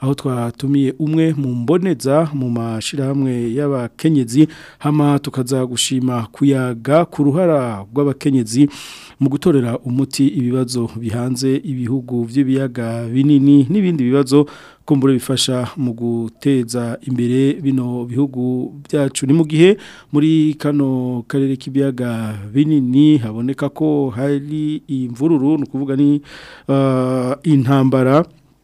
aho twatumiye umwe mu mboneza mu mashyirahamwe y'abakenyezi hama tukaza gushima kuyaga ku ruhara rw'abakenyezi mu gutorera umuti ibibazo bihanze ibihugu by'ibiyaga binini n'ibindi bibazo kumbure bifasha mu guteza imbere bino bihugu byacu ni mu gihe muri kano karere k'ibiyaga binini haboneka ko hari hari imvururu ni ukuvuga ni uh, intambara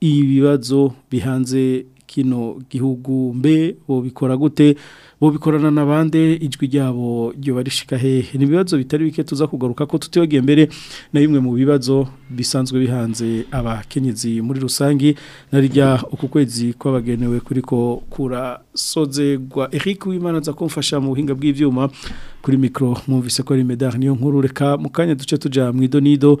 ibibazo bihanze kino gihugu mbe bikora gute bobikorana nabande ijwi ryabo ryobarishika hehe ni bibazo bitari bike tuza kugaruka ko tutiyogiye mbere na bimwe mu bibazo bisanzwe bihanze abakenyezi muri rusangi narijya uku kwezi kwabagenewe kuriko kurasozegwa Eric Wimana za kumfasha mu buhinga bw'ivyuma kuri micro mwumvise ko ari medar niyo nkuru reka mukanya duce tuja mu nido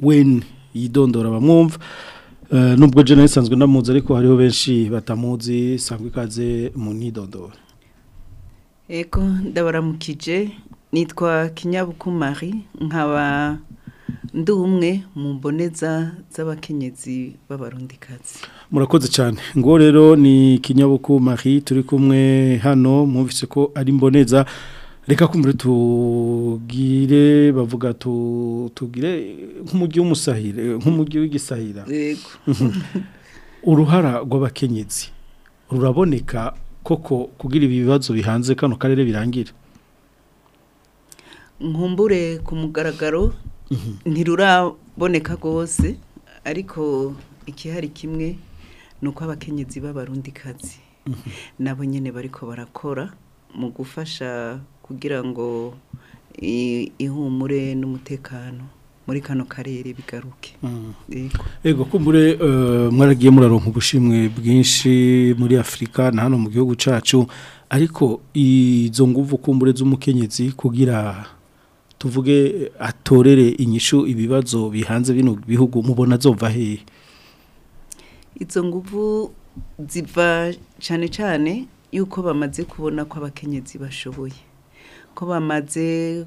weni yidondora bamwumva eh, nubwo jena isanzwe ndamuzi ariko hariho benshi batamuzi isanzwe ikaze mu nidondora yego ndabaramukije nitwa kinyabuku marie nkaba ndi umwe mu mboneza z'abakenyezi b'abarundikazi murakoze cyane ngo rero ni kinyabuku marie turi kumwe hano mwumvise ko ari mboneza reka kumure tugire bavuga tugire nk'umujyi w'umusahire nk'umujyi w'igisahira uruhara rw'abakenyezi ruraboneka koko kugira ibibazo bibazo bihanze kano karere birangira nkumbure ku mugaragaro mhm. ntiruraboneka gose ariko ikihari kimwe ni uko abakenyezi b'abarundikazi mhm. nabo nyine bariko barakora mu gufasha kugira ngo ihumure n'umutekano muri kano karere bigaruke mhm. yego kumbure eh, mwaragiye muraronka ubushimwe bwinshi muri afurika na hano mu gihugu cyacu ariko izo nguvu kumbure z'umukenyezi kugira tuvuge atorere inyishu ibibazo bihanze bino bihugu mubona zova hehe izo nguvu ziva cyane cyane yuko bamaze kubona ko abakenyezi bashoboye ko bamaze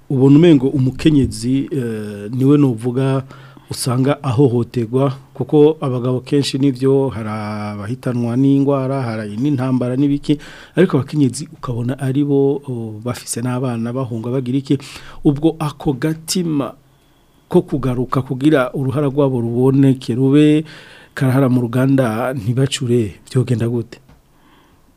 ubona umengo umukenyezi eh, niwe nuvuga usanga ahohoterwa kuko abagabo kenshi n'ibyo harabahitanwa n'ingwara n'indwara hari n'intambara n'ibiki ariko abakenyezi ukabona ari bo bafise n'abana bahunga bagira iki ubwo ako gatima ko kugaruka kugira uruhara rwabo ruboneke rube karahara mu ruganda ntibacure byogenda gute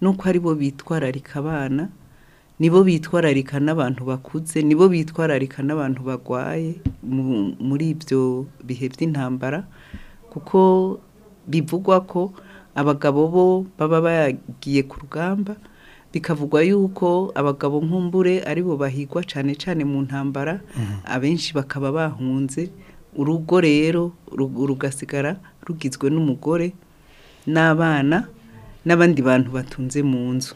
nuko ari bo bitwararika abana nibo bitwararika n'abantu bakuze nibo bitwararika n'abantu bagwaye muri ibyo bihe by'intambara kuko bivugwa ko abagabo bo baba bagiye ku rugamba bikavugwa yuko abagabo nk'umbure aribo bahigwa cyane cyane mu ntambara mhm. abenshi bakaba bahunze urugo rero rugasigara rugizwe n'umugore n'abana n'abandi bantu batunze mu nzu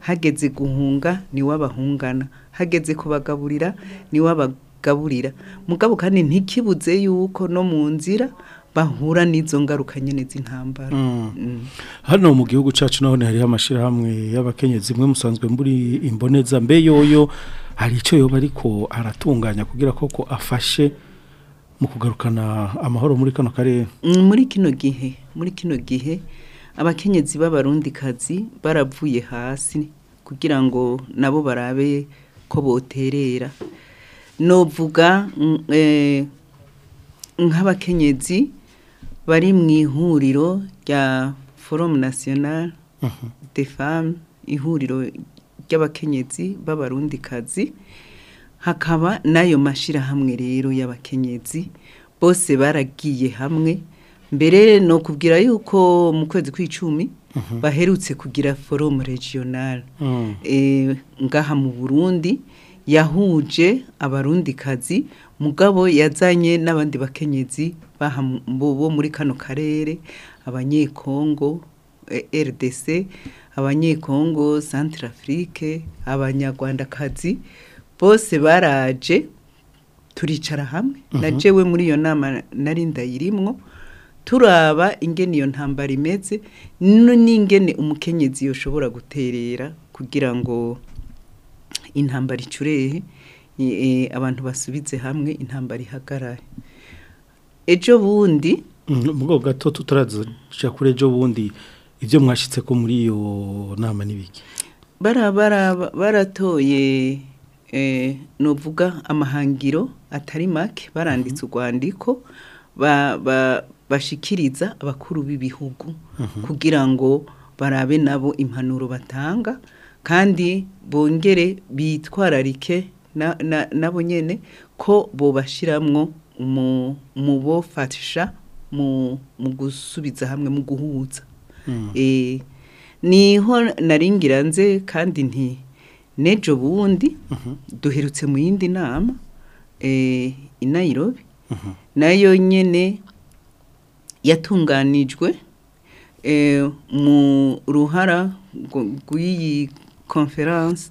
hageze guhunga niwe abahungana hageze kubagaburira niwe abagaburira mugabo kandi ntikibuze yuko no mu nzira bahura n'izo ngaruka nyine z'intambara mm. Mm. hano mu gihugu cyacu naho hariho amashyirahamwe y'abakenyezi imwe musanzwe muri imboneza mbe yoyo hari icyo yoba ariko aratunganya kugira koko afashe mu kugarukana amahoro muri kano karere mm, muri kino gihe muri kino gihe abakenyezi b'abarundikazi baravuye hasi kugira ngo nabo barabe ko boterera novuga eh, nk'abakenyezi bari mu ihuriro rya forumu national de famu ihuriro ry'abakenyezi b'abarundikazi hakaba n'ayo mashyirahamwe rero y'abakenyezi bose baragiye hamwe mbere ni ukubwira yuko mu kwezi kw'icumi mhm. baherutse kugira forum regional mm. e, ngaha mu burundi yahuje abarundikazi mugabo yazanye n'abandi bakenyezi bo muri kano karere abanyekongo e, rdc abanyekongo centre abanyarwandakazi bose baraje turicara hamwe najewe mhm. muri iyo nama nari ndayirimwo turaba ingene iyo ntambara imeze n'ingene umukenyezi yoshobora guterera kugira ngo intambara icurehe abantu basubize hamwe intambara ihagarare ejo bundi mm, ubwo gato tutaraza kuri ejo bundi ibyo mwashyitse ko muri iyo nama n'ibiki baratoye e, novuga amahangiro atari make baranditse mhm. urwandiko bashikiriza abakuru b'ibihugu mhm. kugira ngo barabe nabo impanuro batanga kandi bongere bitwararike nabo nyene ko bobashiramwo mu mu gusubiza hamwe mu guhuza mm. e, niho naringira nze kandi nti nejo bundi mhm. duherutse mu yindi nama e, i Nairobi mhm. nayo nyene yatunganijwe eh, mu ruhara rw'iyi conference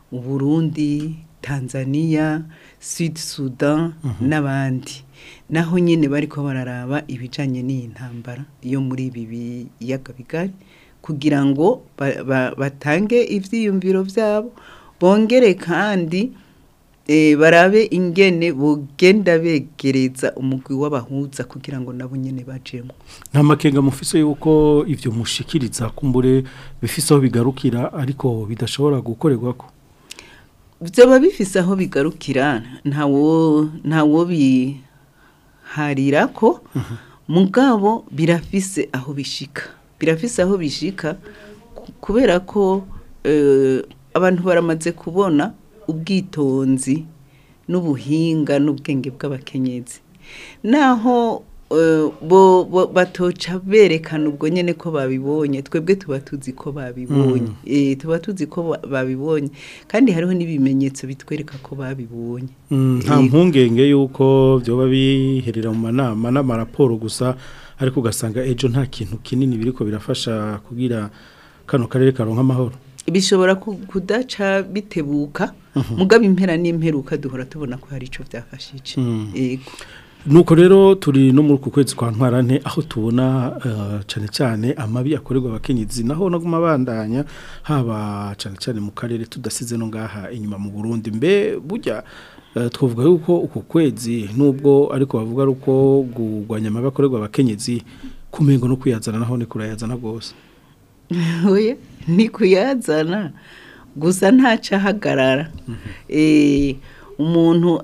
Burundi tanzania sud sudan mhm. n'abandi naho nyine bari ko bararaba ibijyanye n'iyi ntambara yo muri ibi biyaga bigari kugira ngo batange ibyiyumviro byabo bongere kandi eh, barabe ingene bugenda begereza umugwi w'abahuza kugira ngo nabo nyine bacemo nta makenga mufise y'uko ibyo mushikiriza kumbure bifise bigarukira ariko bidashobora gukorerwa ko byaba bifise aho bigarukira ntawo biharira ko mugabo birafise aho bishika birafise aho bishika kubera ko eh, abantu baramaze kubona ubwitonzi n'ubuhinga n'ubwenge bw'abakenyezi naho Eh, bo batoca berekana ubwo nyine ko babibonye twebwe tuba tuzi ko babibonye mm. eh, tuba tuzi ko babibonye kandi hariho n'ibimenyetso bitwereka ko babibonye mm, nta eh, mpungenge y'uko byoba biherera mu manama n'amaraporo gusa ariko ugasanga ejo nta kintu kinini biri ko birafasha kugira kano karere karonka amahoro bishobora kudaca bitebuka mm-hmm. mugabe impera n'imperuka duhora tubona ko hari icyo byafashije mm. nuko rero turi no muri uku kwezi kwa ntwarane aho tubona eh, cyane cyane amabi akorerwa abakenyezi naho naguma bandanya haba cyane cyane mu karere tudasize no ngaha inyuma mu burundi mbe burya eh, twavuga yuko uku kwezi nubwo ariko bavuga uko gugwanya amabi akorerwa abakenyezi kumengo no kuyazana naho ni kurayazana rwose ni kuyazana gusa ntacahagarara mhm. eee eh, umuntu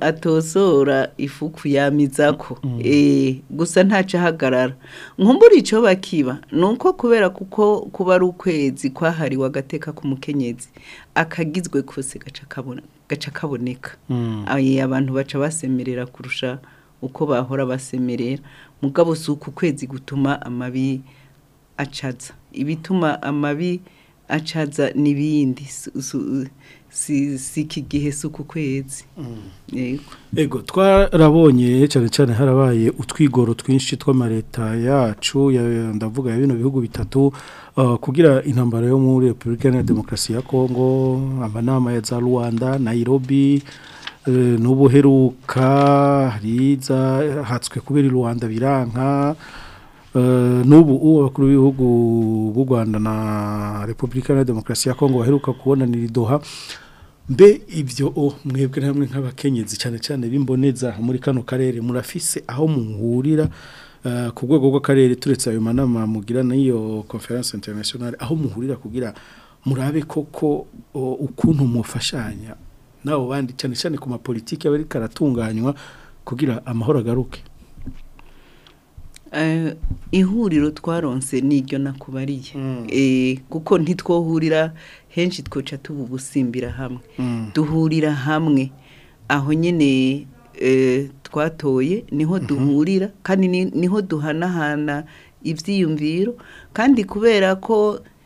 ifuku yamiza ko mm. e, gusa ntacyo ahagarara nkumbura icyo bakiba ni uko kubera kuko kuba ari ukwezi kwahariwe agateka k'umukenyezi akagizwe kose gaca kaboneka mm. abantu baca basemerera kurusha uko bahora basemerera mugabo si uku kwezi gutuma amabi acaza ibituma amabi acaza n'ibindi siki gihe si uku kwezi mm. yego twarabonye cyane cyane harabaye utwigoro twinshi tw'amaleta yacu ndavuga ya bino bihugu bitatu uh, kugira intambara yo muri repubulika ya demokarasi ya kongo amanama ya za rwanda nayirobi eh, n'ubuheruka riza hatswe kubera i rwanda biranka Eh, n'ubu abakuru b'ibihugu b'u rwanda na repubulika ya demokarasi ya kongo baheruka kubonanira idoha mbe ibyo o mwebwe hamwe nk'abakenyezi cyane cyane b'imboneza muri kano karere murafise aho muhurira eh, ku rwego rw'akarere turetse ayo manama mugira n'iyo conference International aho muhurira kugira murabe koko ukuntu mufashanya nabo bandi cyane cyane ku mapolitiki aba ariko aratunganywa kugira amahoro agaruke Eh, ihuriro twaronse n'iryo nakubariye mm. eh, kuko ntitwohurira henshi twoca twica tubugusimbira hamwe mm. duhurira hamwe aho nyine eh, twatoye niho mm-hmm. duhurira kandi niho duhanahana ibyiyumviro kandi kubera ko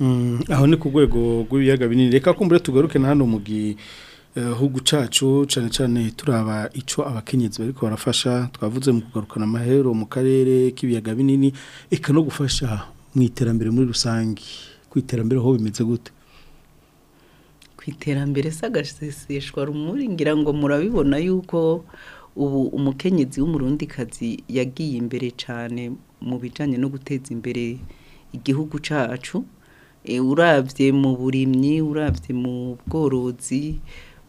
mm, aho ni ku rwego rw'ibiyaga binini reka kumbure tugaruke na hano mu gihugu eh, cyacu cyane cyane turaba icyo abakenyezi bari barafasha twavuze mu kugarukana amahero mu karere k'ibiyaga binini eka no gufasha mu iterambere muri rusange ku iterambere aho bimeze gute iterambere se agaseseshwa rumuri ngira ngo murabibona yuko ubu umukenyezi w'umurundikazi yagiye imbere cyane mu bijanye no guteza imbere igihugu cyacu e, urabye mu burimyi urabye mu bworozi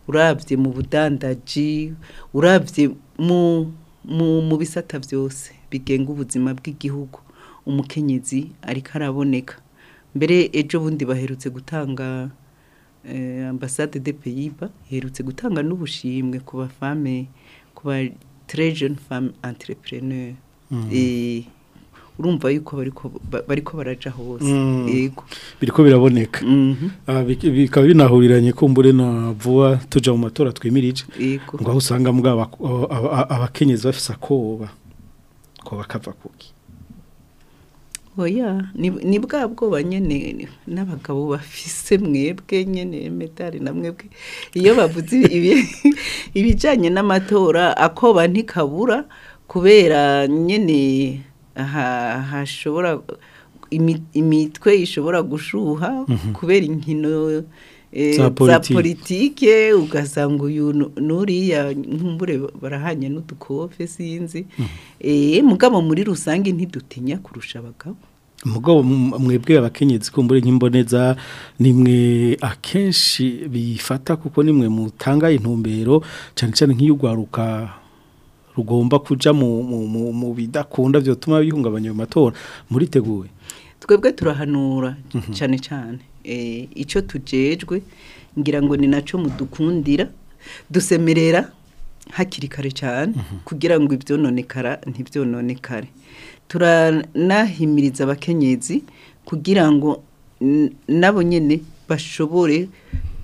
urabye mu budandaji urabye mu bisata byose bigenga ubuzima bw'igihugu umukenyezi ariko araboneka mbere ejo bundi baherutse gutanga Eh, ambasade de peyiba iherutse gutanga n'ubushimwe ku bafame ku ba terejeni famu anterepureneri mm. eh, urumva yuko bari baraja hose mm. bose ko biraboneka mhm. ah, bikaba binahuriranye kumbure na vuba tujya mu matora twemirije ngo aho usanga mbwa abakenyezi bafise akoba ko bakava kuki oya ni bwa bwoba nyine n'abagabo bafise mwebwe nyine medali na mwebwe iyo bavuze ibijyanye n'amatora akoba ntikabura kubera nyine hashobora imitwe ishobora gushuha mhm. kubera inkino Eh, za politike ugasanga uyu nuriya nkumbure barahanye n'udukofe sinzi mhm. eh, mugabo muri rusange ntidutinya kurusha abagabo mugabo mwebwe abakenyezi kumbure nk'imboneza nimwe akenshi bifata kuko nimwe mutanga intumbero cyane cyane nk'iy'ugwaruka rugomba kuja mu bidakunda byotuma bihungabanya ayo matora teguwe twebwe turahanura mhm. cyane cyane Eh, icyo tujejwe ngira ngo ni nacyo mudukundira dusemerera hakiri kare cyane mhm. kugira ngo ibyononekara ntibyononekare turanahimiriza abakenyezi kugira ngo nabo nyine bashobore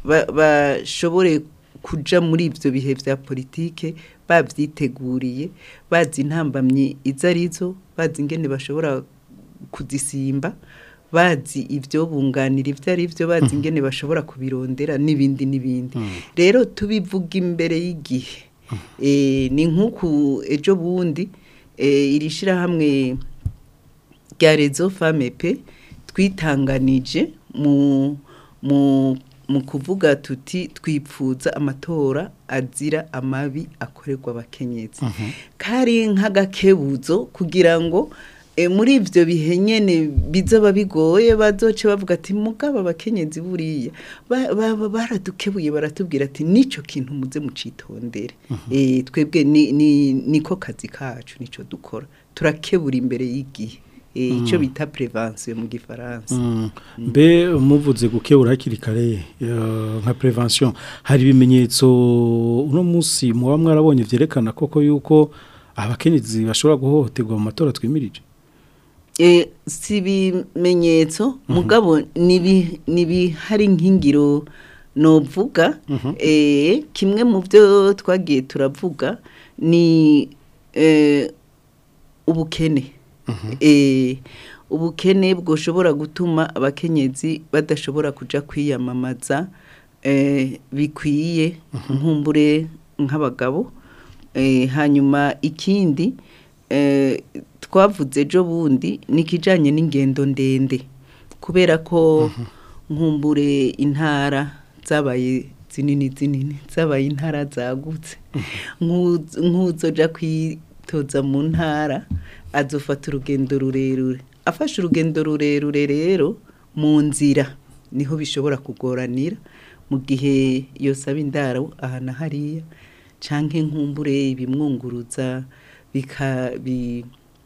bashobore kuja muri ibyo bihe bya politiki babyiteguriye bazi intambamyi izo arizo bazi ingene bashobora kuzisimba bazi ibyo bunganira ibyo ari byo bazi mhm. ingene bashobora kubirondera n'ibindi n'ibindi mhm. rero tubivuga imbere y'igihe mhm. eh, ni nk'uku ejo bundi eh, iri shyirahamwe rya rezo famepe twitanganije mu kuvuga tuti twipfuza amatora azira amabi akorerwa abakenyezi kari nk'agakebuzo kugira ngo Eh, muri ibyo bihe nyine bizaba bigoye bazoce bavuga ati mugaba abakenyezi buriya baradukebuye baratubwira ati nicyo kintu muze mucitondere mhm. eh, twebwe niko kazi kacu nicyo dukora turakebura imbere y'igihe eh, mm. icyo bita perevansiyo mu gifaransa mm. Mm. mbe muvuze gukebura hakiri kare nka perevansiyo hari ibimenyetso uno munsi muba mwarabonye byerekana koko yuko abakenyezi bashobora guhohoterwa mu matora twimirije E, si ibimenyetso mhm. mugabo ntibihari nk'ingiro ntuvuga mhm. e, kimwe mu byo twagiye turavuga ni e, ubukene mhm. ubukene bwoshobora gutuma abakenyezi badashobora kujya kwiyamamaza bikwiye nkumbure nk'abagabo hanyuma ikindi twavuze ejo bundi ni ikijyanye n'ingendo ndende kubera ko nkumbure intara zabaye zinini zinini zabaye intara zagutse nk'uzoja kwitoza mu ntara azufata urugendo rurerure afashe urugendo rurerure rero mu nzira niho bishobora kugoranira mu gihe yosaba indaro aha hariya cyangwa nk'umbure bimwunguruza bika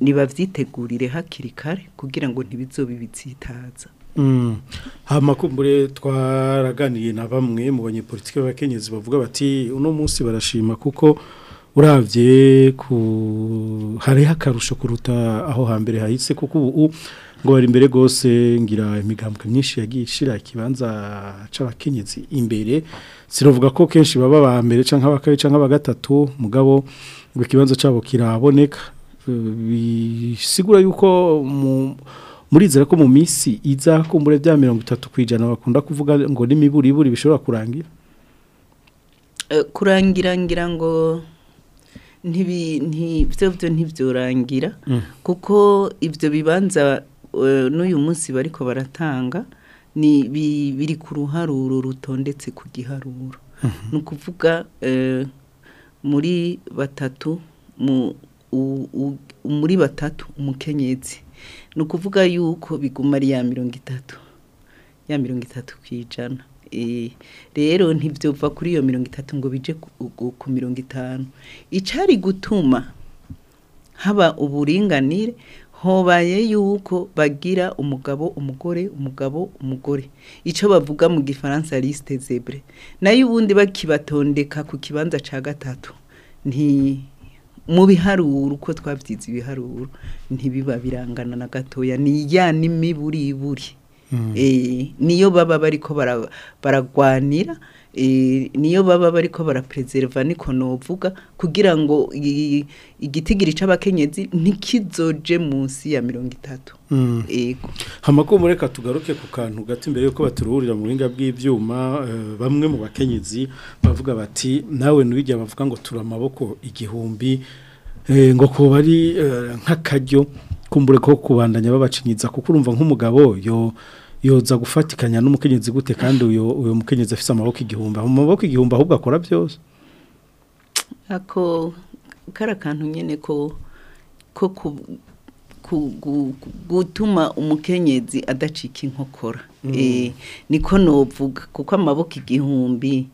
nibabyitegurire hakiri kare kugira ngo ntibizobe bitsitaza Mm. hamakumbure twaraganiye na bamwe mu banyepolitike b'abakenyezi bavuga bati uno munsi barashima kuko urabye ku hariho hakarusho kuruta aho hambere hahise kuko ubu ngo bari imbere rwose ngira imigambwe myinshi yagiye kibanza ikibanza imbere sinavuga ko kenshi baba ba mbere cyangwa aba kabiri cyangwa mugabo ngo ikibanza cyabo kiraboneka bisigura yuko mu murizera ko mu minsi iza kumbure bya mirongo itatu ku ijana bakunda kuvuga ngo n'imiburiburi bishobora kurangira eh, kurangirangira ngo ibyo byo ntibyorangira mm. kuko ibyo bibanza eh, n'uyu munsi bariko baratanga biri ku ruharuro rutondetse ku giharuro mm-hmm. ni ukuvuga eh, muri batatu muri batatu umukenyezi ni ukuvuga yuko biguma ari ya mirongo itatu ya mirongo itatu ku ijana e, rero ntibyopfa kuri iyo mirongo itatu ngo bije ku mirongo itanu icyari gutuma haba uburinganire hobaye yuko bagira umugabo umugore umugabo umugore icyo bavuga mu gifaransa lisite zebre nayo ubundi bakibatondeka ku kibanza cya gatatu nti mu biharuro uko twabyitse ibiharuro ntibiba birangana na gatoya ni ya n'imiburiburi hmm. eh, niyo baba bari ko baragwanira Eh, niyo baba bari ko baraperezereva niko nuvuga kugira ngo igitigiri cy'abakenyezi ntikizoje munsi ya mirongo itatu mm. hamakuru reka tugaruke ku kantu gato imbere y'uko baturuhurira mu buhinga bw'ibyuma eh, bamwe mu bakenyezi bavuga bati nawe ntibijya bavuga ngo tura amaboko igihumbi eh, ngo kuba ari nk'akaryo kumbure ko kubandanya babacinyiza kuko urumva nk'umugabo yo yoza gufatikanya n'umukenyezi gute kandi uyo uyo mukenyezi afite amaboko igihumbi maboko igihumbi ahubwo akora byose ako kara kantu nyene ko ko gutuma umukenyezi adacika inkokora mm. e, niko novuga kuko amaboko igihumbi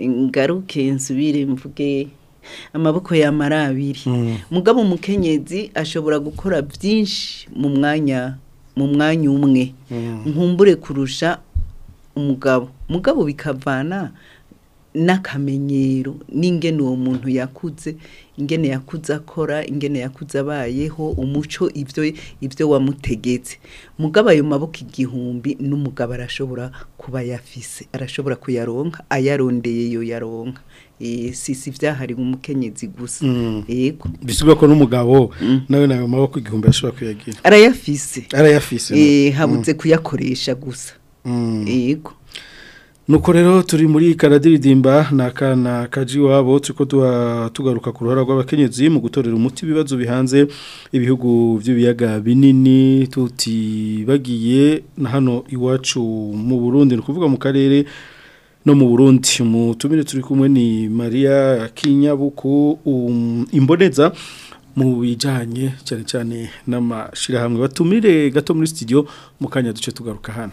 ngaruke nsubire mvuge amaboko yamara abiri mm. mugabo umukenyezi ashobora gukora byinshi mu mwanya mu mwanya umwe mm. nkumbure kurusha umugabo umugabo bikavana n'akamenyero n'ingene uwo muntu yakuze ingene yakuze akora ingene yakuze abayeho umuco ibyo ibyo wamutegetse mugabo ayo maboko igihumbi n'umugabo arashobora kuba yafise arashobora kuyaronka ayarondeye yo yaronka E, si si byahariwe umukenyezi gusa mm. yego bisubwa ko n'umugabo mm. nawe nawe maboko igihumbi ashobora kuyagira arayafise arayafise eh, mm. habutse kuyakoresha gusa yego nuko rero turi muri karadiridimba na akana kaji wabo turi tugaruka ku ruhara rw'abakenyezi mu gutorera umuti ibibazo bihanze ibihugu by'ibiyaga binini tutibagiye na hano iwacu mu burundi ni ukuvuga mu karere no mu Burundi mutumire turi kumwe ni Maria Kinyabuku um, imboneza mu bijanye cyane cyane n'amashirahamwe batumire gato muri studio mukanya duce tugaruka hano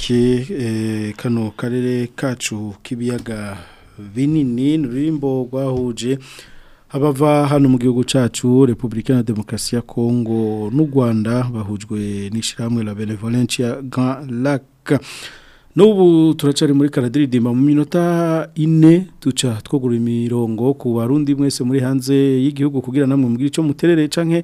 eh, kano karere kacu k'ibiyaga binini n'ururimbo rwahuje abava hano mu gihugu cyacu repubulika na demokarasi ya kongo n'u rwanda bahujwe n'ishyirahamwe la benevolence grand lac n'ubu turacari muri karadiridimba mu minota ine duca twogura imirongo ku barundi mwese muri hanze y'igihugu kugira namwe mubwire icyo muterere canke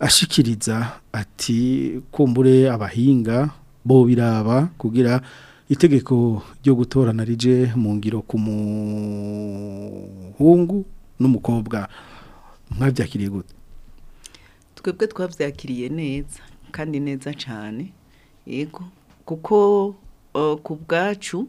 ashikiriza ati kumbure abahinga bo biraba kugira itegeko ryo gutorana rije mu ngiro ku muhungu n'umukobwa mwabyakiriye gute twebwe twabyakiriye neza kandi neza cyane yego kuko ku bwacu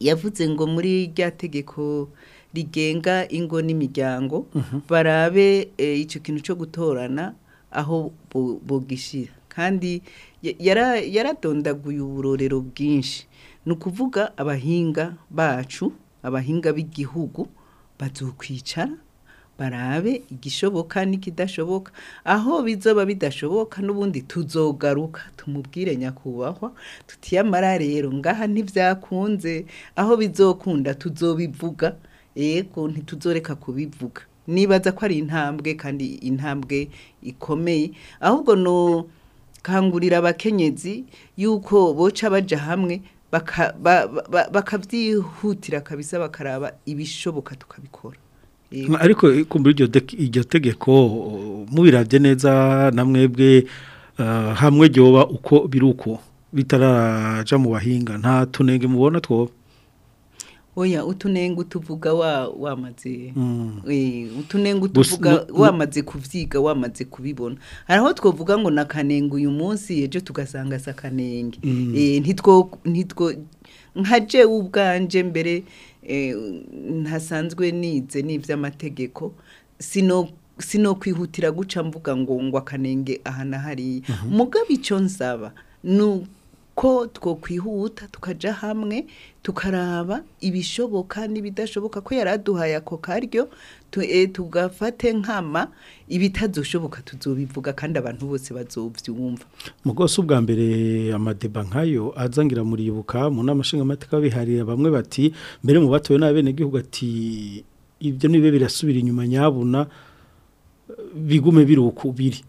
yavuze ngo muri rya tegeko rigenga ingo n'imiryango mhm. barabe eh, icyo kintu cyo gutorana aho bogishyira kandi yaradondaguye uburorero bwinshi ni ukuvuga abahinga bacu abahinga b'igihugu bazukwicara barabe igishoboka n'ikidashoboka aho bizoba bidashoboka n'ubundi tuzogaruka tumubwire nyakubahwa tutiyamara rero ngaha ntibyakunze aho bizokunda tuzobivuga yego ntituzoreka kubivuga nibaza ko ari intambwe kandi intambwe ikomeye ahubwo no kangurira abakenyezi yuko boca bajya hamwe bakabyihutira kabisa bakaraba ibishoboka tukabikora ariko kumbura iryo tegeko mubirabye neza na mwebwe ah, hamwe ryoba uko biruko uko bitaraja mu bahinga nta tunenge mubona twoba oya utunenge wa wamaze mm. eh, utunenge tuvuga wamaze kubyiga wamaze kubibona hari aho twavuga ngo nakanenge uyu munsi ejo tugasanga si akanenge mm. eh, ntitwo nka nkaje ubwanje mbere Eh, ntasanzwe nize n'iby'amategeko sino kwihutira guca mvuga ngo ngo akanenge aha na hariya mhm. mugabe icyo nzaba ni ko twakwihuta tukajya hamwe tukaraba ibishoboka n'ibidashoboka ko yari aduhaye ako karyo eh, tugafate nkama ibitazoshoboka tuzobivuga kandi abantu bose bazobyumva mu bwose ubwa mbere amadeba nkayo azangira muribuka mu nama nshingamateka biharira bamwe bati mbere mu batowe n'abenegihugu ati ibyo nibe birasubira inyuma nyabuna bigume biri uko biri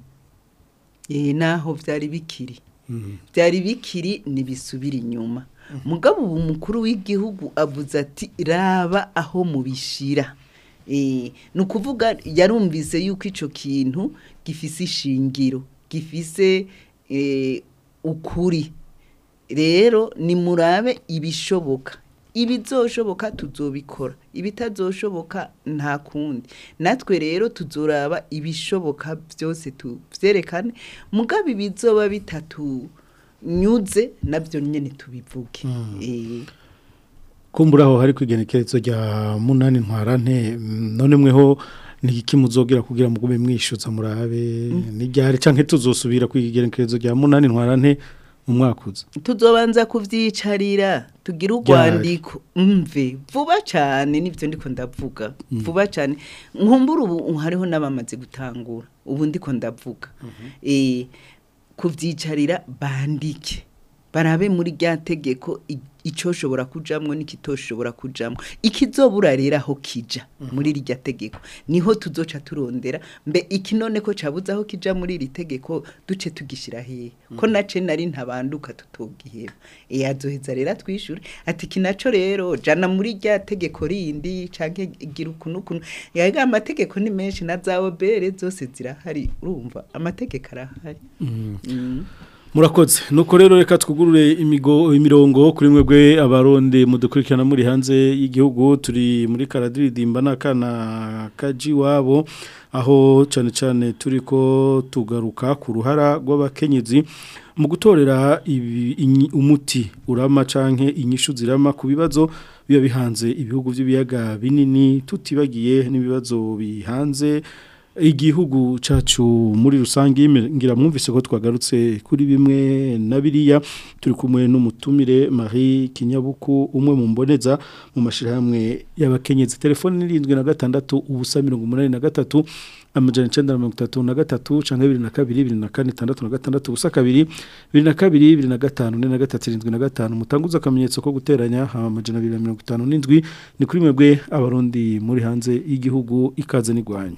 naho byari bikiri byari bikiri ntibisubire inyuma mugabo ubu mukuru w'igihugu avuze ati raba aho mubishyira eh, ni ukuvuga yarumvise yuko icyo kintu gifise ishingiro gifise eh, ukuri rero nimurabe ibishoboka ibizoshoboka tuzobikora ibitazoshoboka nta kundi natwe rero tuzoraba ibishoboka byose tubyerekane mugabe ibizoba bitatu nyuze nabyo nyine tubivuge hmm. eh. kumbura aho hari kwigenekerezo rya munani ntwara nte none mweho iki muzogera kugira ngo mube mwishyuza murabe hmm. ryari cyangwa tuzosubira ku igenekerezo rya munani ntwarante mu mwaka uza tuzobanza kubyicarira tugire urwandiko mve vuba cyane n'ibyo ndiko ndavuga mm. vuba cyane nkumbura ubu hariho n'abamaze gutangura ubu ndiko ndavuga mm-hmm. eh, kubyicarira bandike barabe muri rya tegeko icyoshobora kujyamo n'ikitoshobora kujyamo ikizobura rero aho kijya mhm. muri iryo tegeko niho tuzoca turondera mbe iki none ko cyabuze aho kijya muri iri tegeko duce tugishyira hehe ko mhm. nace nari ntabanduka tutubwiheba yaduheza eh, rero atwishyure ati iki nacyo rero jana muri irya tegeko rindi cyangwa gira ukuntu ukuntu yaga amategeko ni menshi na za obere zose zirahari urumva amategeko arahari mm. Mm. murakoze nuko rero reka twugurure imirongo kuri mwebwe abaronde mudukurikirana muri hanze y'igihugu turi muri karadiridimba n'akana kaji wabo aho cyane cyane turi ko tugaruka ku ruhara rw'abakenyezi mu gutorera umuti urama canke inyishu zirama ku bibazo biba bihanze ibihugu by'ibiyaga binini tutibagiye n'ibibazo bihanze igihugu cacu muri rusange ngira mwumvise ko twagarutse kuri bimwe na biriya turi kumwe n'umutumire Marie Kinyabuku umwe mu mboneza mu mashirahamwe y'abakenyezi telefone irindwi na gatandatu ubusa mirongo umunani na gatatu amajana icenda na mirongo itatu na gatatu canke bibiri na kabiri bibiri na kane itandatu na gatandatu ubusa kabiri bibiri na kabiri bibiri na gatanu ne na gatatu irindwi na gatanu mutanguza akamenyetso ko guteranya amajana abiri na mirongo itanu n'indwi ni kuri mwebwe abarundi muri hanze y'igihugu ikaze n'igwanya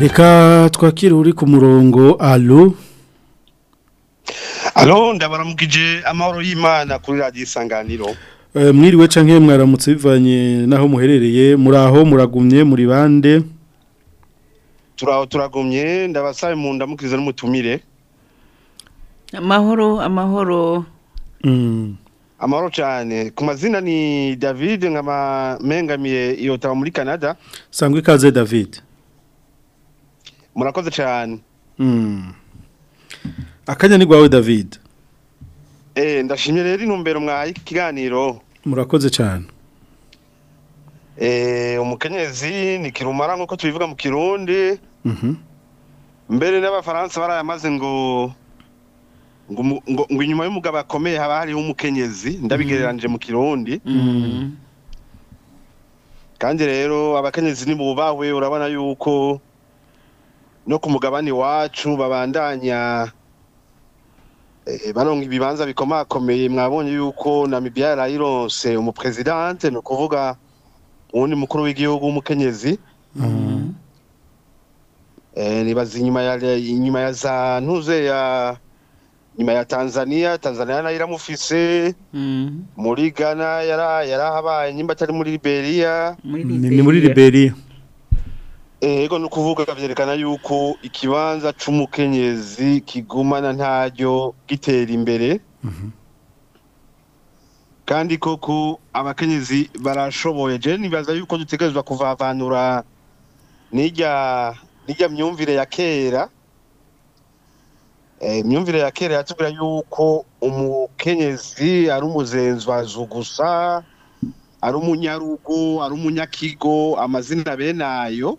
reka twakire uri ku murongo alo halo ndabaramukije amahoro y'imana kuri radiyo isanganiro eh, mwiriwe canke mwaramutse bivanye naho muherereye muraho aho muragumye muri bande turaho turagumye ndabasabe mu ndamukiriza n'umutumire amahoro amahoro mm. amahoro cyane ku mazina ni david nk'amamengamiye iyo taba muri canada sangwa ikaze david murakoze cyane mm. akanya ni rwawe david eee eh, ndashimye rero intumbero mwaye ikiganiro murakoze cyane eee eh, umukenyezi ni kirumara nk'uko tubivuga mu kirundi mhm. mbere n'abafaransa barayamaze ngo ngo ngo inyuma y'umugabo akomeye haba hariho umukenyezi ndabigereranyije mu kirundi mhm. kandi rero abakenyezi ni ntibubahwe urabona yuko no ku mugabane iwacu babandanya Eh, baronka ibibanza bikomakomeye mwabonye yuko Namibia yarayironse umupresidente no kuvuga uwundi mukuru w'igihugu w'umukenyezi mm-hmm. eh, nibaza inyuma ya inyuma ya za ntuze ya nyuma ya Tanzania Tanzania nayo iramufise mm-hmm. muri Ghana yarahabaye nyimba atari muri Liberia ni muri Liberia yego eh, ni ukuvuga byerekana yuko ikibanza cy'umukenyezi kigumana ntaryo gitera imbere mhm. kandi koko abakenyezi barashoboye je nibaza yuko dutegerezwa kuvavanura nijya nijya myumvire ya kera imyumvire eh, ya kera yatubwira yuko umukenyezi ari umuzenzwazo gusa ari umunyarugo ari umunyakigo amazina bene ayo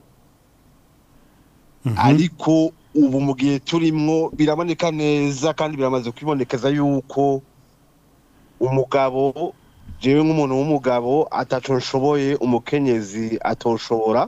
Mhm. ariko ubu mu gihe turimo biraboneka neza kandi biramaze kwibonekeza yuko umugabo jewe nk'umuntu w'umugabo ataco nshoboye umukenyezi atoshobora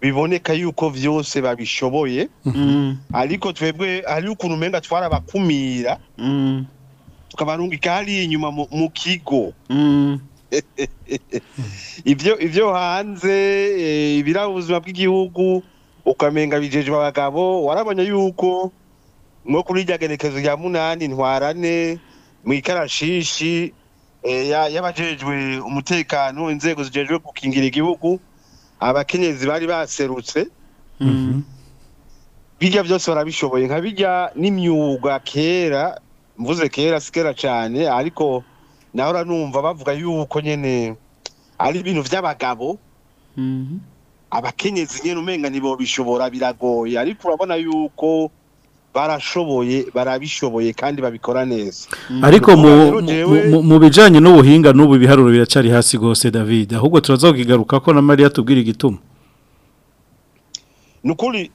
biboneka yuko byose babishoboye mhm. ariko twebwe hari ukuntu umenya twarabakumira mhm. tukabarungika hariya inyuma mu kigo ibyo hanze e, ibiraba ubuzima bw'igihugu ukamenga bijejwe abagabo warabonye yuko nko kuri rya genekezo rya munani ntwarane mu ikarashishi eh, y'abajejwe umutekano inzego zijejwe gukingira igihugu abakenyezi bari baserutse mm-hmm. bijya byose barabishoboye nka bijya n'imyuga kera mvuze kera si kera cyane ariko nahora numva bavuga yuko nyine ari ibintu by'abagabo mm-hmm. abakenyezi nyine umenga bishobora biragoye ariko urabona yuko barashoboye barabishoboye kandi babikora neza mm. ariko mu mu bijyanye n'ubuhinga n'ubu biharuro biracari hasi rwose david ahubwo turaza ko na mariya tubwira igituma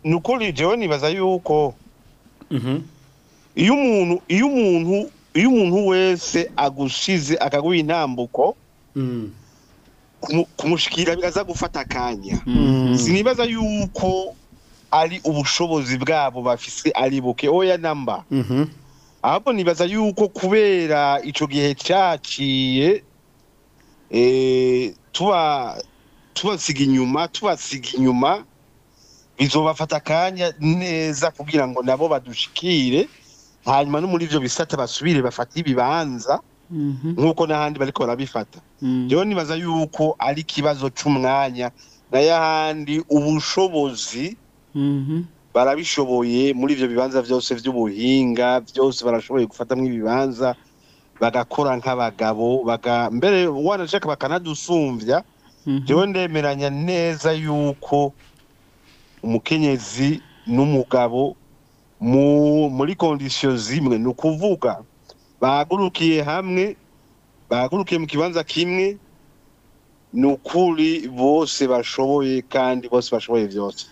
ni ukuri jewe nibaza yuko mhm. iyo umuntu iyo umuntu iyo umuntu wese agushize akaguha intambuko mm. kumushikira biraza gufata akanya mm. sinibaza yuko ari ubushobozi bwabo bafise ari buke oya namba mhm. ahubwo nibaza yuko kubera icyo gihe cyaciye eh, tubasiga inyuma tubasiga inyuma bizobafata akanya neza kugira ngo nabo badushikire hanyuma no muri ibyo bisata basubire bafata ibibanza mhm. nk'uko n'ahandi bariko barabifata mm. rero nibaza yuko ari kibazo cy'umwanya n'ayahandi ubushobozi Mm-hmm. barabishoboye muri ibyo bibanza byose by'ubuhinga byose barashoboye gufatamo ibibanza bagakora nk'abagabo mbere wanashaka bakanadusumbya mm-hmm. njyewe ndemeranya neza yuko umukenyezi n'umugabo muri kondisiyo zimwe ni ukuvuga bagurukiye hamwe bahagurukiye mu kibanza kimwe ni ukuri bose bashoboye kandi bose bashoboye byose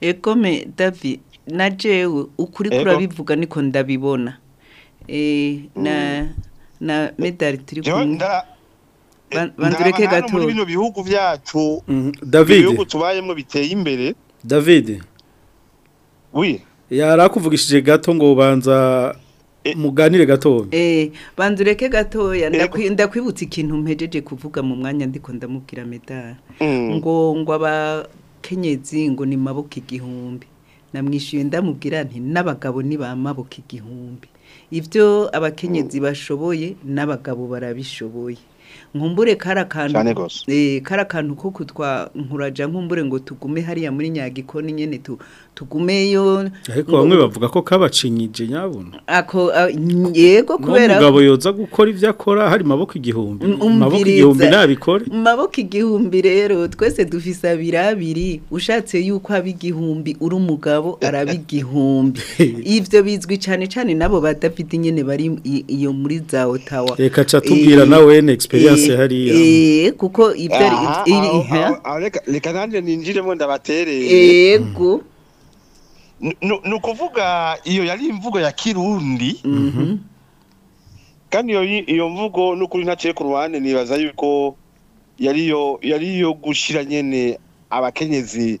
egome mm. davi na jewe ukuri kurabivuga niko ndabibona e, na mm. medali turi kumwe bandureke gatoya muri bino bihugu byacu mm. ibihugu tubayemo biteye imbere david yarakuvugishije gato ngo banza e- muganire gato gatoya e, bandureke gato gatoya kwibutsa ikintu mpejeje kuvuga mu mwanya ndiko ndamubwira medali ngo ngo kenyezi ngo ni maboko igihumbi namwishyuye ndamubwira nti n'abagabo ni ba maboko igihumbi ibyo abakenyezi bashoboye n'abagabo barabishoboye nkumbure kara kantu eh, kara kantu ko kutwa nkuraja nkumbure ngo tugume hariya muri nyagikoni nyene tu tugumeyo ariko bamwe bavuga ko kabacinyije nyabuna ako yego kubera umugabo yoza gukora ivyo hari maboko igihumbi maboko igihumbi nabikore maboko igihumbi rero twese dufisa birabiri ushatse yuko abigihumbi uri umugabo arabigihumbi ivyo bizwi cyane cyane nabo badafite nyene bari iyo muri za Ottawa reka eh, na nawe experience Eh, hari eh kuko ibyo reka ninjire ninjiremo ndabatereye yego ni ukuvuga iyo yari imvugo ya kirundi mhm. kandi iyo mvugo n'ukuri ntaciye ku ruhande nibaza yuko yari yo gushira nyene abakenyezi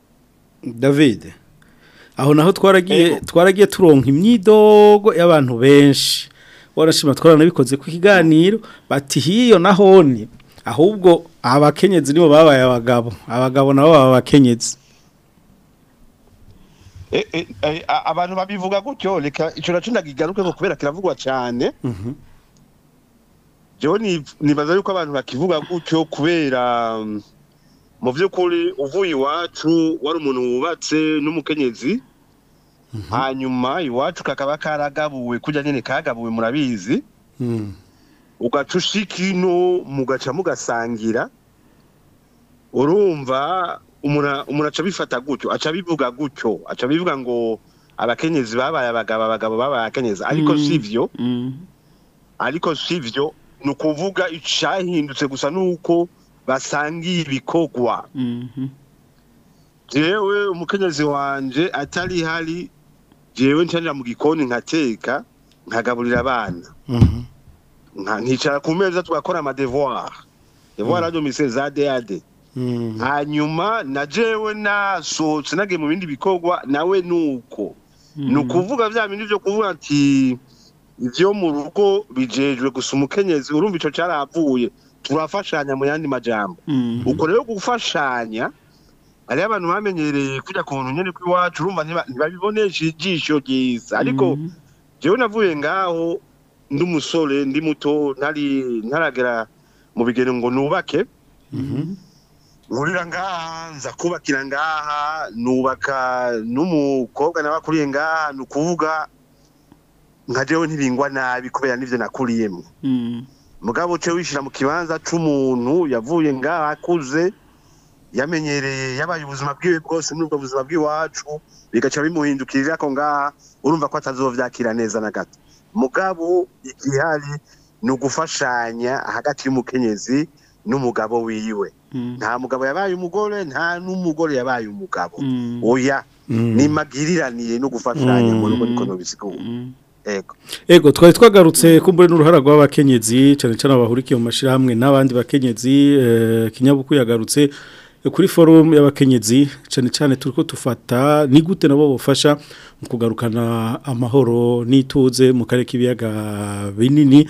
David aho naho twaragiye twaragiye turonka imyidogo y'abantu benshi warashima twaranabikoze ku kiganiro bati hiyo nahone ahubwo abakenyezi nibo babaye abagabo abagabo nabo baba abakenyezi Eh, eh, eh, abantu babivuga gutyo reka icyo nacyo ndagigaruke ko kubera kiravugwa cyane rero mhm. nibaza yuko abantu bakivuga gutyo kubera mm, mu by'ukuri uvuye iwacu wari umuntu wubatse n'umukenyezi mhm. hanyuma iwacu kakaba karagabuwe kujya nyine kagabuwe murabizi mhm. ugaca ushika ino mugaca mugasangira urumva umuntu aca abifata gutyo aca abivuga gutyo aca abivuga ngo abakenyezi babaye abagabo abagabo babaye abakenyezi ariko mm, sivyo mm. ariko sivyo ni ukuvuga icyahindutse gusa nuko basangiye ibikogwa mm-hmm. jewe umukenyezi wanje atari hari jewe ncanira mu gikoni nkateka nkagaburira abana mm-hmm. nkicara ku meza tugakora amadevoir devoir radio mm. mise za deade Mm. hanyuma mm. na jewe nasotse nagiye mu bindi bikorwa nawe nuko mm. nukuvuga vya bindi vyo kuvuga ati ivyo mu rugo bijejwe gusa umukenyezi urumva ico caravuye turafashanya mu yandi majambo mm. uko rero gufashanya ariyo abantu bamenyereye kujya ku buntu nyine kw'iwacu urumva ntibabibonesha ijisho ryiza ariko mm. jewe navuye ngaho ndi umusore ndi muto ntaragera mu bigero ngo nubake mm -hmm. nkurira ngaha nza kubakira ngaha nubaka n'umukobwa nawe akuriye ngaha ni ukuvuga nka jewe ntibingwa nabi kubera n'ibyo nakuriyemo hmm. mugabo uce wishyira mu kibanza cy'umuntu yavuye ngaha akuze yamenyereye yabaye ubuzima bwiwe bwose n'ubwo buzima bw'iwacu bigaca bimuhindukirira ko ngaha urumva ko atazovyakira neza na gato mugabo igihari ni ugufashanya hagati y'umukenyezi n'umugabo wiwe Mm. nta mugabo yabaye umugore nta n'umugore yabaye umugabo mm. oya mm. ni magiriraniye no gufashanya mu rugo niko bisigura ego twari twagarutse kumbure n'uruhara rw'abakenyezi cyane cyane abahurikiye mu mashyirahamwe n'abandi bakenyezi eh, kinyabuku yagarutse kuri forum y'abakenyezi cyane cyane turi ko tufata ni gute nabo bafasha mu kugarukana amahoro n'ituze mu karere k'ibiyaga binini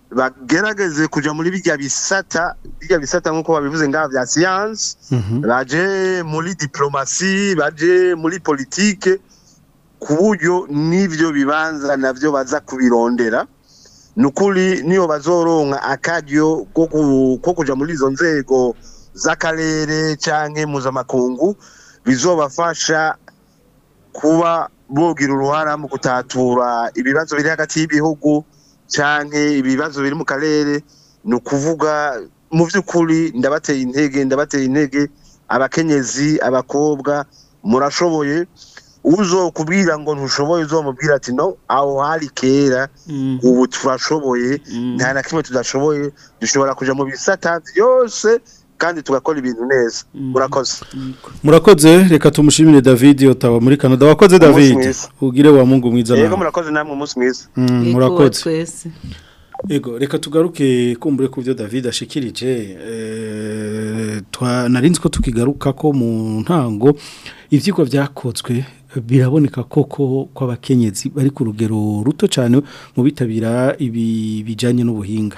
bagerageze kujya muri bijya bisata bijya bisata nk'uko babivuze ngaha bya siyansi mhm. baje muri diporomasi baje muri politike ku buryo n'ibyo bibanza nabyo baza kubirondera ni ukuri niyo bazoronka akaryo ko kujya muri izo nzego z'akarere cyangwa mpuzamakungu bizobafasha kuba bogira uruhara mu gutatura ibibazo biri hagati y'ibihugu canke ibibazo biri mu karere ni ukuvuga mu by’ukuri ndabateye intege ndabateye intege abakenyezi abakobwa murashoboye uzokubwira ngo ntushoboye uzomubwira ati no aho hari kera mm. ubu turashoboye mm. nta na kimwe tudashoboye dushobora kuja mu bisata vyose kandi tugakora ibintu neza mm-hmm. murakoze mm-hmm. murakoze reka tumushimire david yotaba muri canada wakoze david ugire wa mungu mwiza yego murakoze namwe umunsi mwiza mm, murakoze Ego reka tugaruke kumbure ku byo David ashikirije eh twanarinzi ko tukigaruka ko mu ntango ivyiko byakotswe biraboneka koko kw'abakenyezi bari ku rugero ruto cyane mu bitabira ibi bijanye n'ubuhinga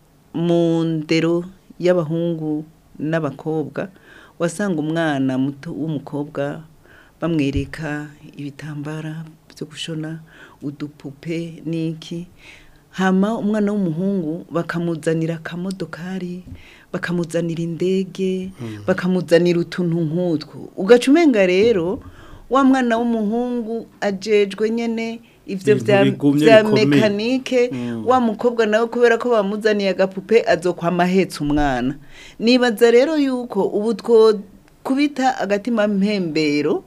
mu ndero y'abahungu n'abakobwa wasanga umwana muto w'umukobwa bamwereka ibitambara byo gushona udupupe n'iki hama umwana w'umuhungu bakamuzanira akamodokari bakamuzanira indege hmm. bakamuzanira utuntu nk'utwo ugaca umenga rero wa mwana w'umuhungu ajejwe nyine ibyo bya mekanike hmm. wa mukobwa nawe kubera ko bamuzaniye agapupe azokwa amahetse umwana nibaza rero yuko ubu two kubita agatima mpembero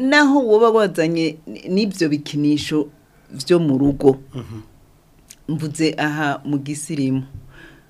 naho baba wazanye n'ibyo bikinisho byo mu rugo mhm. mvuze aha mu gisirimu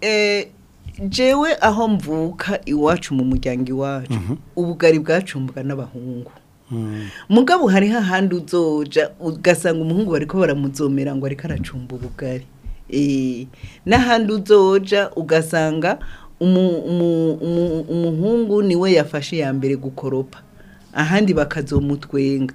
eh, jewe aho mvuka iwacu mu muryango iwacu mhm. ubugari bwacumbwa n'abahungu mugabo hari hahandi uzoja ugasanga umuhungu bariko baramuzomera ngo ariko aracumba ubugari eh, n'ahandi uzoja ugasanga umuhungu niwe yafashe ya mbere gukoropa ahandi bakazomutwenga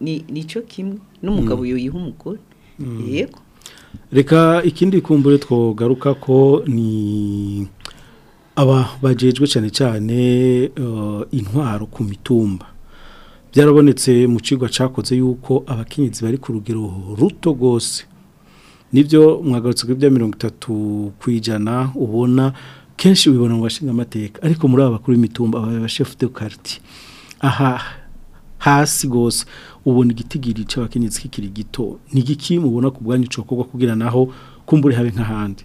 ni kimwe n'umugabo mm. yuyiha umugore mm. yego reka ikindi kumbure twogaruka ko ni aba bajejwe cyane cyane uh, intwaro ku mitumba byarabonetse mu kigo cyakoze yuko abakenyezi bari ku rugero ruto rwose nibyo mwagarutse ku bya mirongo itatu ku ubona kenshi ubibona mu bashinga amateka ariko muri aba bakuru b'imitumba aba bashefu de karite aha hasi rwose ubona igitigiri cy'abakenyezi kikiri gito ni giki mubona ku bwanyu ucokorwa kugira naho kumbure habe nk'ahandi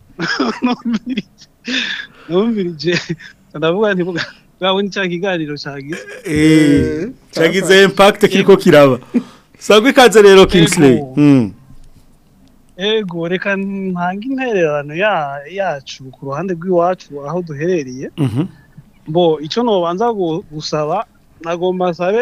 numvirije ndavuga nti bwa wundi kiganiro cyagize eh, cyagize impakite kiriko kiraba sangwa ikaze rero kingsley hmm. ego reka ntange intererano yacu ku ruhande rw'iwacu aho duherereye mhm. bo icyo ntubanza gusaba nagomba sabe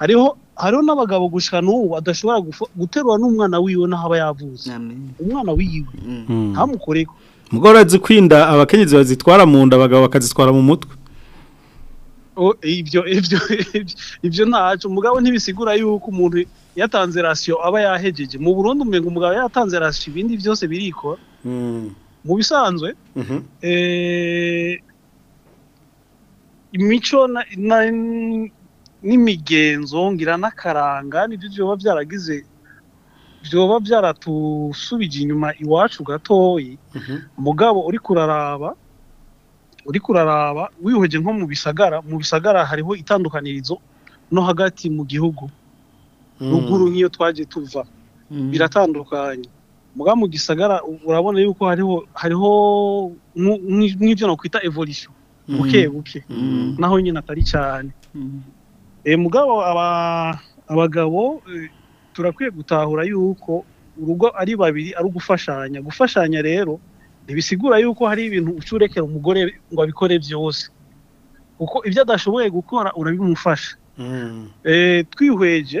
hariho hariho n'abagabo gushika n'ubu badashobora guterura n'umwana wiwe n'aho yavuze umwana wiwe ntamukoreko mugabo urazi kwinda abakenyezi bazitwara mu nda abagabo bakazitwara mu mutwe ibyo ibyo ibyo ntabyo umugabo ntibisigura yuko umuntu yatanze rasiyo aba yahegeje mu burundu umurenge umugabo yatanze rasiyo ibindi byose birikora hmm. mu bisanzwe mhm. eh, imico n'imigenzo ngira n'akaranga nibyo byoba byaragize byoba byaratusubije inyuma iwacu gatoya umugabo mhm. uri kuraraba uriko uraraba wihweje nko mu bisagara mu bisagara hariho itandukanirizo no hagati mu gihugu hmm. ruguru nk'iyo twagiye tuva hmm. biratandukanye muga mu gisagara urabona yuko hariho hariho nk'ibyo nakwita evolution hmm. buke buke naho nyine atari cyane mugabo eh, abagabo eh, turakwiye gutahura yuko urugo ari babiri ari ugufashanya gufashanya rero ntibisigura yuko hari ibintu ucurekera umugore ngo abikore byose kuko ibyo adashoboye gukora urabimufasha mm. eh, twihweje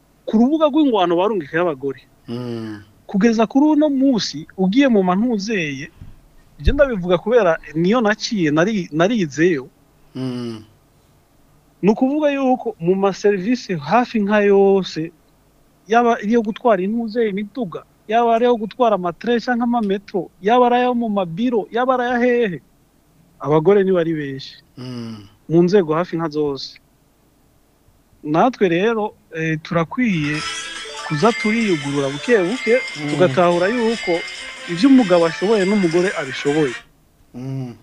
ku rubuga rw'ingwano barungika y'abagore hmm. kugeza kuri uno munsi ugiye mu ntuzeye ibyo ndabivuga kubera niyo naciye narizeyo hmm. ni ukuvuga yuko mu maserivisi hafi nka yose yaba iyo gutwara intuzeye imiduga yaba ari iyo gutwara amatere cyangwa amametro yaba ari ayo mu mabiro yaba ari ayo hehe abagore niba ari benshi hmm. mu nzego hafi nka zose natwe rero Eh, turakwiye kuza turiyugurura buke buke mm. tugatahura yuko ibyo umugabo ashoboye n'umugore abishoboye mm.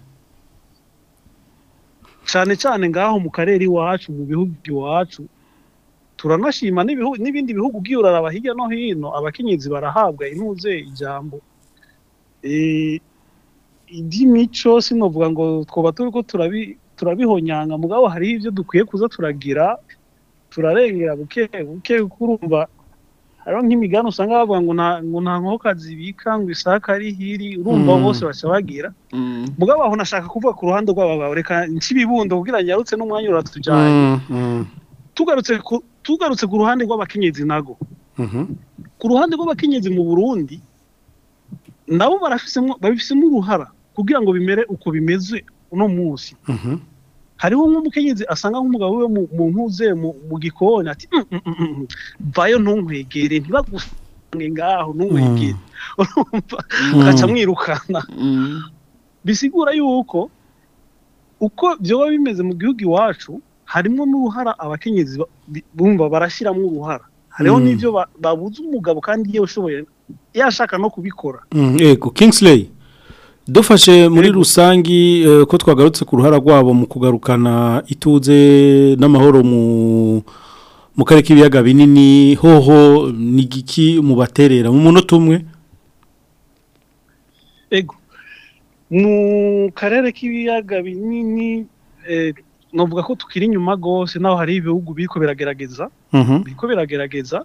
cyane cyane ngaho mu karere iwacu mu bihugu iwacu turanashima n'ibindi bihugu ugiye hirya no hino abakenyezi barahabwa intuze ijambo eh, indi mico sinovuga ngo twoba turi ko turabihonyanga mugabo hariho ibyo dukwiye kuza turagira turarengera buke buke urumva hariho nk'imigani usanga bavuga ngo nta nkoko zibika ngo isake ari hiri urumva mm. bose basabagira mm. mugabo aho nashaka kuvuga ku ruhande rw'abagabo reka nshyibibundo kugira ngo nyarutse n'umwanya uratujyanye mm, tugarutse ku ruhande rw'abakenyezi nago mm-hmm. ku ruhande rw'abakenyezi mu burundi nabo barabifitemo uruhara kugira ngo bimere uko bimeze uno munsi mm-hmm. hariho nk'umukenyezi asanga nk'umugabo we mu nkuze mu gikoni ati mm, mm, mm, vayo ntunkwegere ntibagusange ngaho ntunkwegere ugaca mwirukana bisigura yuko uko byaba bimeze mu gihugu iwacu harimo n'uruhara abakenyezi bumva barashyiramo uruhara hariho n'ibyo babuze umugabo kandi yewe ushoboye yashaka no kubikora yego kingisireyi dufashe muri rusangi eh, ko twagarutse ku ruhara rwabo mu kugarukana ituze n'amahoro mu mu karere k'ibiyaga binini hoho ni giki mu baterera mu munota umwe ego mu karere k'ibiyaga binini eh, navuga ko tukiri inyuma rwose naho hari ibihugu biriko biragerageza mhm. biriko biragerageza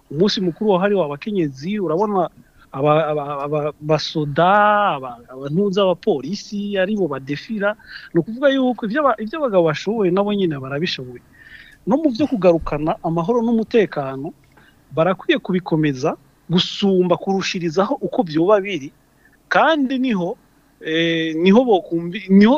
umunsi mukuru wahariwe abakenyezi urabona abasoda abantu b'abapolisi aribo badefira ni ukuvuga yuko ibyo bashoboye nabo nyine barabishoboye no mu byo kugarukana amahoro n'umutekano barakwiye kubikomeza gusumba kurushirizaho uko byuba biri kandi niho eh, niho niho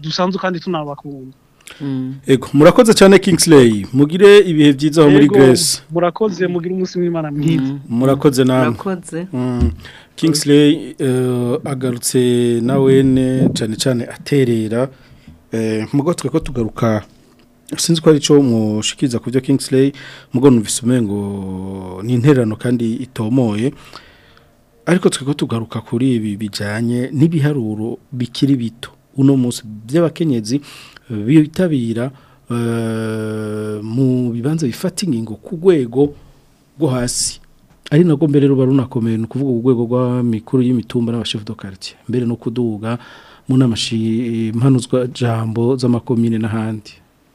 dusanzwe kandi tunabakunda mm. ego murakoze cyane Kingsley mugire ibihe byiza muri Grace murakoze mugire umunsi w'Imana mwiza mm. murakoze namwe mm. Kingsley eh, agarutse na wene cyane cyane aterera eh, mugo twe ko tugaruka sinzi ko ari cyo mushikiriza ku Kingsley mugo numvise umengo ni intererano kandi itomoye ariko twego tugaruka kuri ibi bijanye n'ibiharuro bikiri bito uno munsi by'abakenyezi bitabira uh, mu bibanza bifata ingingo ku rwego rwo hasi ari nabwo mbere ruba kuvuga ni ukuvuga urwego rw'amikuru y'imitumba n'abashefu do quartier mbere no kuduga mu namashimanuzwa jambo z'amakomine n'ahandi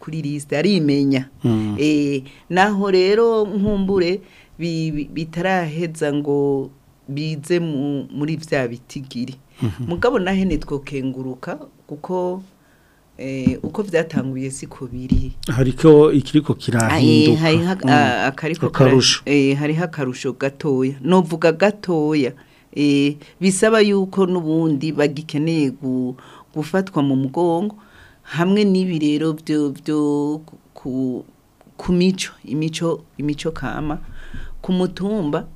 kuri lisite arimenya hmm. eh, naho rero nkumbure bitaraheza ngo bize muri bya bitigiri mhm. mugabo na hene twokenguruka kuko eh, uko byatanguye siko biri hariko ikiriko kirahinduka hariho hmm. akarusho eh, gatoya novuga gatoya bisaba yuko n'ubundi bagikeneye gufatwa mu mugongo hamwe n'ibi rero byo ku ku mico imico imico kama ku mutumba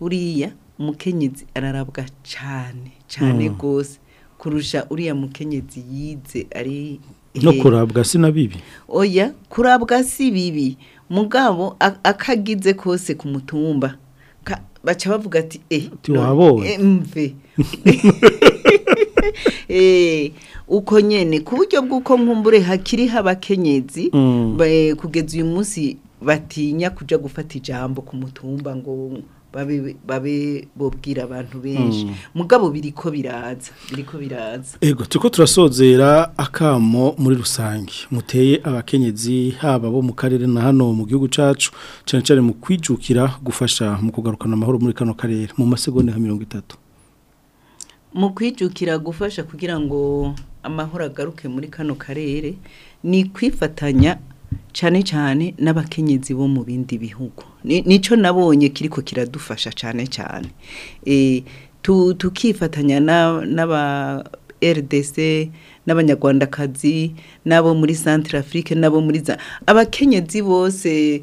uriya umukenyezi ararabwa cyane cyane mm. rwose kurusha uriya mukenyezi yize ari no kurabwa si na bibi oya kurabwa si bibi mugabo akagize kose ku mutumba baca bavuga ati eee eh, eh, mve Eh, uko nyene ku buryo bw'uko nkumbure hakiriho abakenyezi mm. kugeza uyu munsi batinya kujya gufata ijambo ku mutumba ngo babe babe bobwira abantu benshi mm. mugabo biriko biraza biriko biraza ego tuko turasozera akamo muri rusange muteye abakenyezi haba bo mu karere na hano mu gihugu cacu cyane cyane mu kwijukira gufasha mu kugarukana amahoro muri kano karere mu mirongo itatu mu kwijukira gufasha kugira ngo amahoro agaruke muri kano karere ni kwifatanya cyane cyane n'abakenyezi bo mu bindi bihugu nicyo nabonye kiriko kiradufasha cyane cyane eh, tukifatanya n'aba rdc n'abanyarwandakazi n'abo muri santire afurike n'abo muri za abakenyezi bose